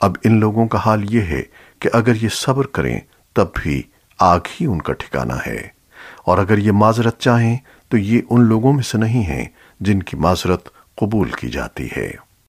اب ان لوگوں کا حال یہ ہے کہ اگر یہ صبر کریں، تب بھی آگ ہی ان کا ٹھکانہ ہے۔ اور اگر یہ معذرت چاہیں، تو یہ ان لوگوں میں سے نہیں ہیں جن کی معذرت قبول کی جاتی ہے۔